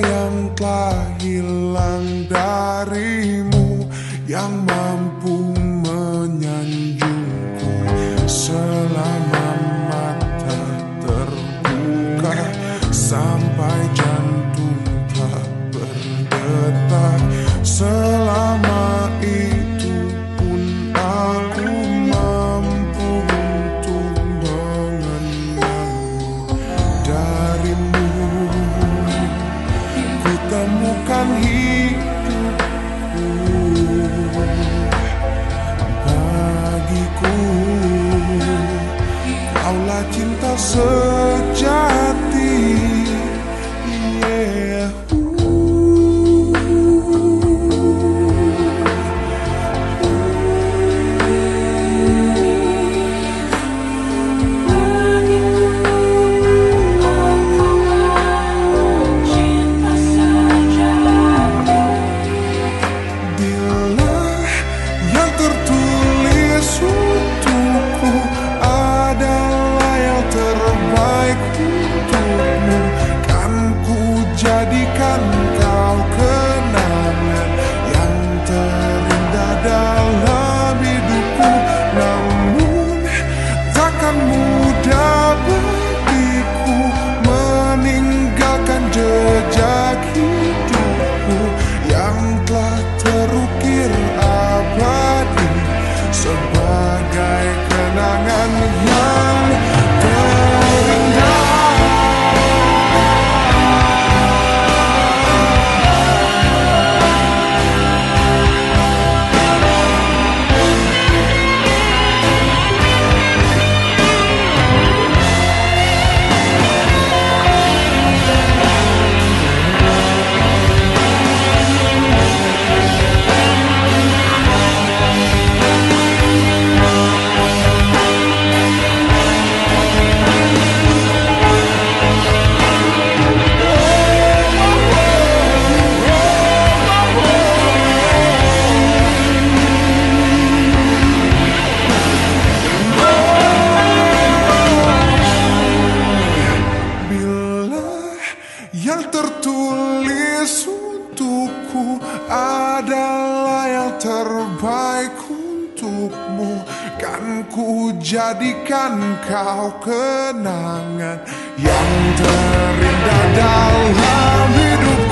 yang telah hilang darimu yang mampu menyanjungku selama mata terbuka. Sampai jantung tak berdetak selama itu pun aku mampu untuk mengenalmu. Darimu sun. Adalah yang terbaik untukmu. Kan ku jadikan kau kenangan yang terindah dalam hidupku